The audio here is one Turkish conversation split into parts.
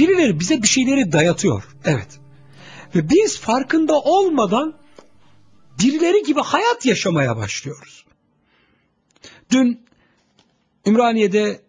Birileri bize bir şeyleri dayatıyor. Evet. Ve biz farkında olmadan birileri gibi hayat yaşamaya başlıyoruz. Dün Ümraniye'de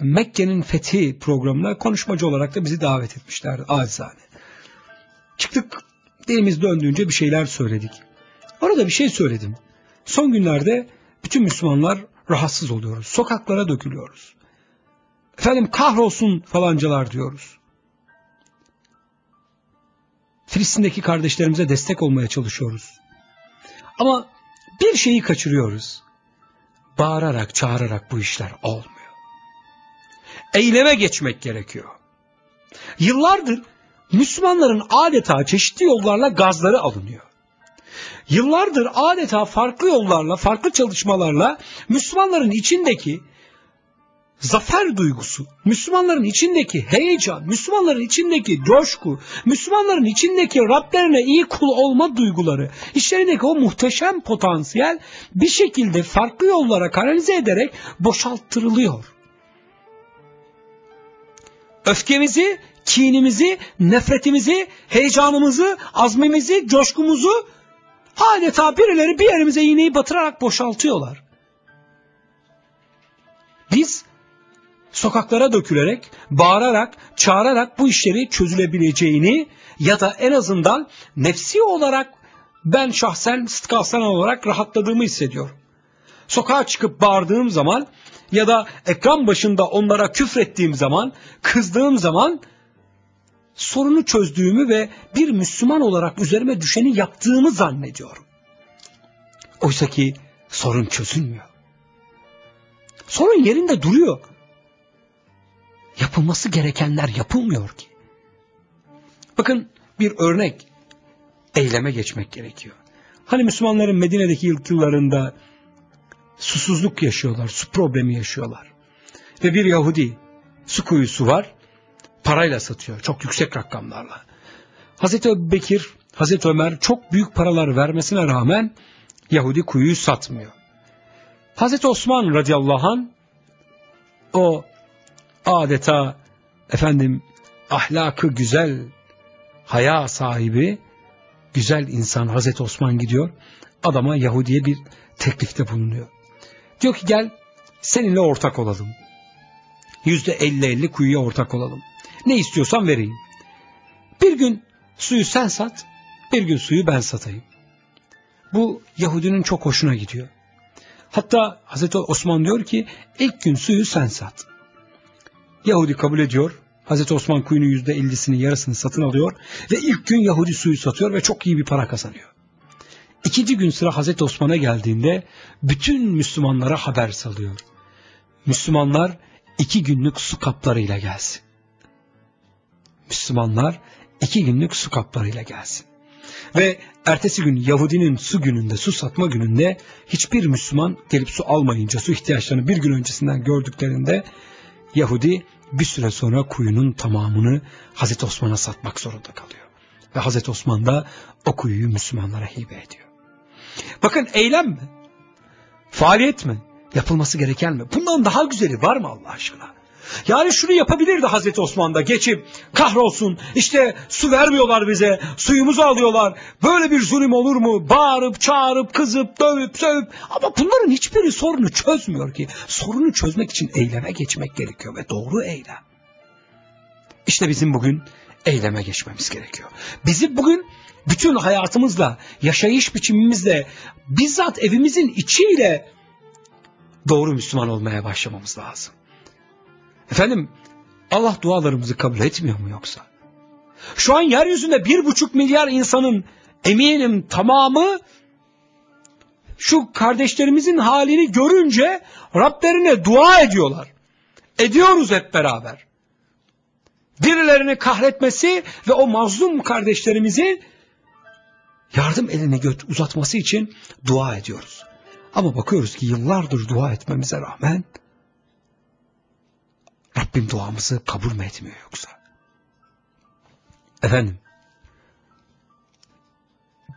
Mekke'nin fethi programına konuşmacı olarak da bizi davet etmişlerdi acizane. Çıktık dilimiz döndüğünce bir şeyler söyledik. Orada bir şey söyledim. Son günlerde bütün Müslümanlar rahatsız oluyoruz. Sokaklara dökülüyoruz. Efendim kahrolsun falancalar diyoruz. Filistin'deki kardeşlerimize destek olmaya çalışıyoruz. Ama bir şeyi kaçırıyoruz. Bağırarak, çağırarak bu işler olmuyor. Eyleme geçmek gerekiyor. Yıllardır Müslümanların adeta çeşitli yollarla gazları alınıyor. Yıllardır adeta farklı yollarla, farklı çalışmalarla Müslümanların içindeki zafer duygusu, Müslümanların içindeki heyecan, Müslümanların içindeki coşku, Müslümanların içindeki Rablerine iyi kul olma duyguları, işlerindeki o muhteşem potansiyel bir şekilde farklı yollara kanalize ederek boşalttırılıyor. Öfkemizi, kinimizi, nefretimizi, heyecanımızı, azmimizi, coşkumuzu adeta birileri bir yerimize iğneyi batırarak boşaltıyorlar. Biz sokaklara dökülerek, bağırarak, çağırarak bu işleri çözülebileceğini ya da en azından nefsi olarak ben şahsen Sıtkı olarak rahatladığımı hissediyorum. Sokağa çıkıp bağırdığım zaman ya da ekran başında onlara küfrettiğim zaman, kızdığım zaman sorunu çözdüğümü ve bir Müslüman olarak üzerime düşeni yaptığımı zannediyorum. Oysa ki sorun çözülmüyor. Sorun yerinde duruyor. Yapılması gerekenler yapılmıyor ki. Bakın bir örnek eyleme geçmek gerekiyor. Hani Müslümanların Medine'deki ilk yıllarında susuzluk yaşıyorlar, su problemi yaşıyorlar. Ve bir Yahudi su kuyusu var, parayla satıyor, çok yüksek rakamlarla. Hazreti Bekir, Hazreti Ömer çok büyük paralar vermesine rağmen Yahudi kuyuyu satmıyor. Hazreti Osman radıyallahu an o adeta efendim ahlakı güzel, haya sahibi, güzel insan Hazreti Osman gidiyor. Adama Yahudi'ye bir teklifte bulunuyor. Diyor ki gel seninle ortak olalım. Yüzde elli elli kuyuya ortak olalım. Ne istiyorsan vereyim. Bir gün suyu sen sat, bir gün suyu ben satayım. Bu Yahudinin çok hoşuna gidiyor. Hatta Hazreti Osman diyor ki ilk gün suyu sen sat. Yahudi kabul ediyor. Hazreti Osman kuyunun yüzde ellisini yarısını satın alıyor ve ilk gün Yahudi suyu satıyor ve çok iyi bir para kazanıyor. İkinci gün sıra Hazreti Osman'a geldiğinde bütün Müslümanlara haber salıyor. Müslümanlar iki günlük su kaplarıyla gelsin. Müslümanlar iki günlük su kaplarıyla gelsin. Ve ertesi gün Yahudinin su gününde, su satma gününde hiçbir Müslüman gelip su almayınca su ihtiyaçlarını bir gün öncesinden gördüklerinde Yahudi bir süre sonra kuyunun tamamını Hazreti Osman'a satmak zorunda kalıyor. Ve Hazreti Osman da o kuyuyu Müslümanlara hibe ediyor. Bakın eylem mi? Faaliyet mi? Yapılması gereken mi? Bundan daha güzeli var mı Allah aşkına? Yani şunu yapabilirdi Hazreti Osman da geçip kahrolsun işte su vermiyorlar bize suyumuzu alıyorlar böyle bir zulüm olur mu bağırıp çağırıp kızıp dövüp sövüp ama bunların hiçbiri sorunu çözmüyor ki sorunu çözmek için eyleme geçmek gerekiyor ve doğru eylem. İşte bizim bugün eyleme geçmemiz gerekiyor. Bizim bugün bütün hayatımızla, yaşayış biçimimizle, bizzat evimizin içiyle doğru Müslüman olmaya başlamamız lazım. Efendim Allah dualarımızı kabul etmiyor mu yoksa? Şu an yeryüzünde bir buçuk milyar insanın eminim tamamı şu kardeşlerimizin halini görünce Rablerine dua ediyorlar. Ediyoruz hep beraber. Birilerini kahretmesi ve o mazlum kardeşlerimizi yardım elini uzatması için dua ediyoruz. Ama bakıyoruz ki yıllardır dua etmemize rağmen Rabbim duamızı kabul mü etmiyor yoksa? Efendim,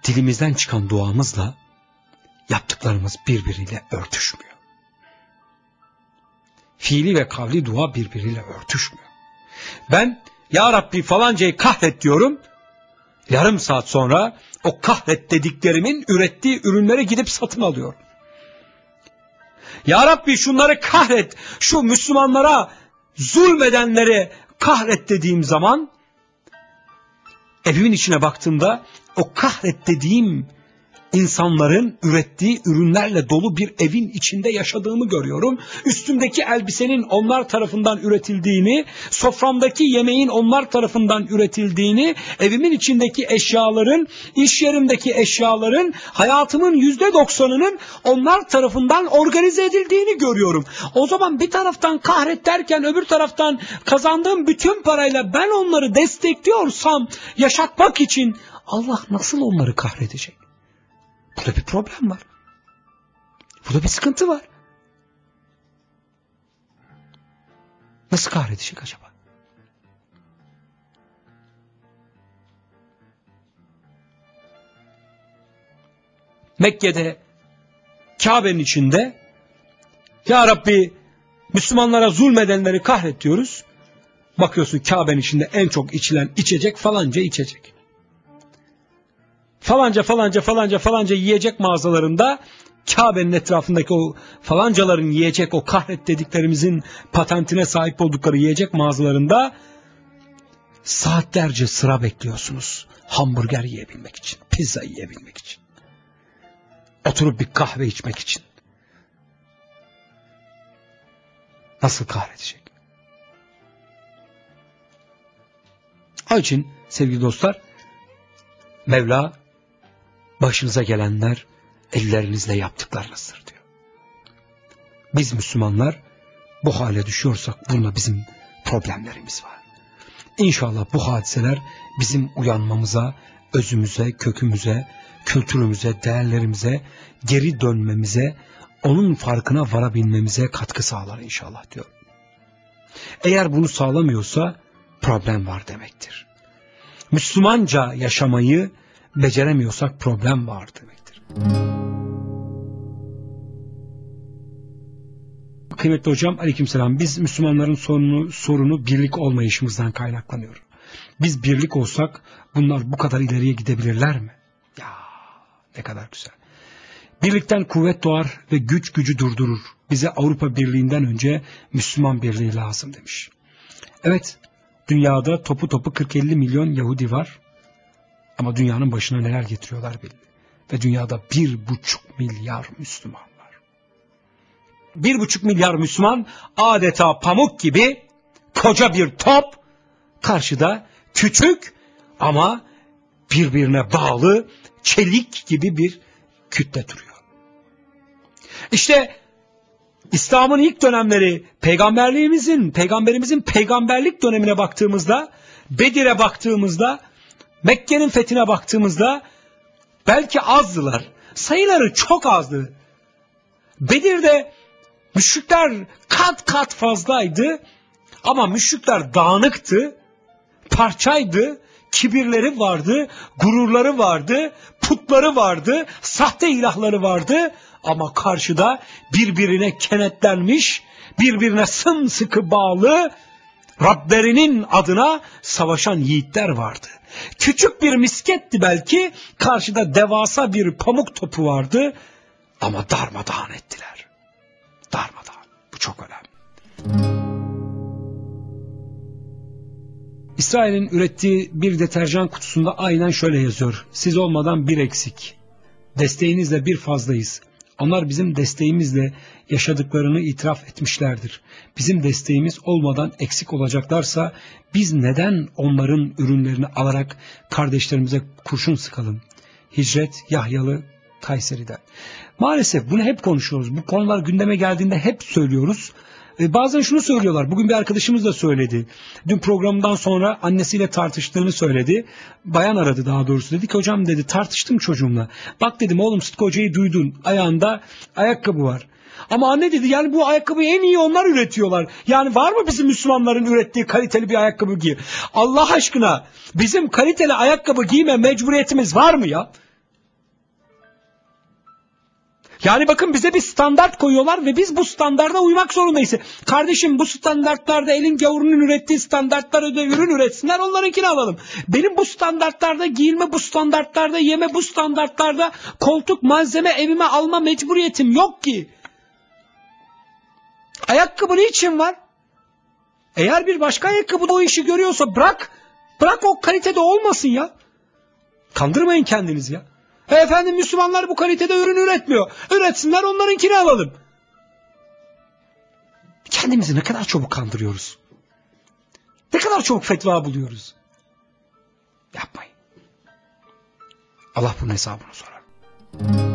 dilimizden çıkan duamızla yaptıklarımız birbiriyle örtüşmüyor. Fiili ve kavli dua birbiriyle örtüşmüyor. Ben Ya Rabbi falancayı kahret diyorum. Yarım saat sonra o kahret dediklerimin ürettiği ürünleri gidip satın alıyor. Ya Rabbi şunları kahret, şu Müslümanlara zulmedenleri kahret dediğim zaman evimin içine baktığımda o kahret dediğim insanların ürettiği ürünlerle dolu bir evin içinde yaşadığımı görüyorum. Üstümdeki elbisenin onlar tarafından üretildiğini, soframdaki yemeğin onlar tarafından üretildiğini, evimin içindeki eşyaların, iş yerimdeki eşyaların, hayatımın yüzde doksanının onlar tarafından organize edildiğini görüyorum. O zaman bir taraftan kahret derken öbür taraftan kazandığım bütün parayla ben onları destekliyorsam yaşatmak için Allah nasıl onları kahredecek? Burada bir problem var. Burada bir sıkıntı var. Nasıl kahredecek acaba? Mekke'de Kabe'nin içinde Ya Rabbi Müslümanlara zulmedenleri kahret diyoruz. Bakıyorsun Kabe'nin içinde en çok içilen içecek falanca içecek falanca falanca falanca falanca yiyecek mağazalarında Kabe'nin etrafındaki o falancaların yiyecek o kahret dediklerimizin patentine sahip oldukları yiyecek mağazalarında saatlerce sıra bekliyorsunuz. Hamburger yiyebilmek için, pizza yiyebilmek için. Oturup bir kahve içmek için. Nasıl kahredecek? O için sevgili dostlar Mevla başınıza gelenler ellerinizle yaptıklarınızdır diyor. Biz Müslümanlar bu hale düşüyorsak bunda bizim problemlerimiz var. İnşallah bu hadiseler bizim uyanmamıza, özümüze, kökümüze, kültürümüze, değerlerimize, geri dönmemize, onun farkına varabilmemize katkı sağlar inşallah diyor. Eğer bunu sağlamıyorsa problem var demektir. Müslümanca yaşamayı beceremiyorsak problem var demektir. Kıymetli hocam aleykümselam biz Müslümanların sorunu, sorunu birlik olmayışımızdan kaynaklanıyor. Biz birlik olsak bunlar bu kadar ileriye gidebilirler mi? Ya ne kadar güzel. Birlikten kuvvet doğar ve güç gücü durdurur. Bize Avrupa Birliği'nden önce Müslüman Birliği lazım demiş. Evet, dünyada topu topu 40-50 milyon Yahudi var. Ama dünyanın başına neler getiriyorlar belli. Ve dünyada bir buçuk milyar Müslüman var. Bir buçuk milyar Müslüman adeta pamuk gibi koca bir top karşıda küçük ama birbirine bağlı çelik gibi bir kütle duruyor. İşte İslam'ın ilk dönemleri peygamberliğimizin, peygamberimizin peygamberlik dönemine baktığımızda, Bedir'e baktığımızda Mekke'nin fethine baktığımızda belki azdılar. Sayıları çok azdı. Bedir'de müşrikler kat kat fazlaydı ama müşrikler dağınıktı, parçaydı, kibirleri vardı, gururları vardı, putları vardı, sahte ilahları vardı ama karşıda birbirine kenetlenmiş, birbirine sımsıkı bağlı Rablerinin adına savaşan yiğitler vardı. Küçük bir misketti belki, karşıda devasa bir pamuk topu vardı ama darmadağın ettiler. Darmadağın. Bu çok önemli. İsrail'in ürettiği bir deterjan kutusunda aynen şöyle yazıyor. Siz olmadan bir eksik. Desteğinizle bir fazlayız. Onlar bizim desteğimizle yaşadıklarını itiraf etmişlerdir. Bizim desteğimiz olmadan eksik olacaklarsa biz neden onların ürünlerini alarak kardeşlerimize kurşun sıkalım? Hicret Yahyalı Kayseri'den. Maalesef bunu hep konuşuyoruz. Bu konular gündeme geldiğinde hep söylüyoruz. E, bazen şunu söylüyorlar. Bugün bir arkadaşımız da söyledi. Dün programdan sonra annesiyle tartıştığını söyledi. Bayan aradı daha doğrusu. Dedi ki hocam dedi tartıştım çocuğumla. Bak dedim oğlum Sıtkı hocayı duydun. Ayağında ayakkabı var. Ama anne dedi yani bu ayakkabıyı en iyi onlar üretiyorlar. Yani var mı bizim Müslümanların ürettiği kaliteli bir ayakkabı giy? Allah aşkına bizim kaliteli ayakkabı giyme mecburiyetimiz var mı ya? Yani bakın bize bir standart koyuyorlar ve biz bu standarda uymak zorundayız. Kardeşim bu standartlarda elin gavurunun ürettiği standartlar öde ürün üretsinler onlarınkini alalım. Benim bu standartlarda giyinme, bu standartlarda yeme, bu standartlarda koltuk, malzeme evime alma mecburiyetim yok ki. Ayakkabı niçin var? Eğer bir başka ayakkabı da o işi görüyorsa bırak. Bırak o kalitede olmasın ya. Kandırmayın kendinizi ya. E efendim Müslümanlar bu kalitede ürün üretmiyor. Üretsinler onlarınkini alalım. Kendimizi ne kadar çabuk kandırıyoruz. Ne kadar çabuk fetva buluyoruz. Yapmayın. Allah bunun hesabını sorar.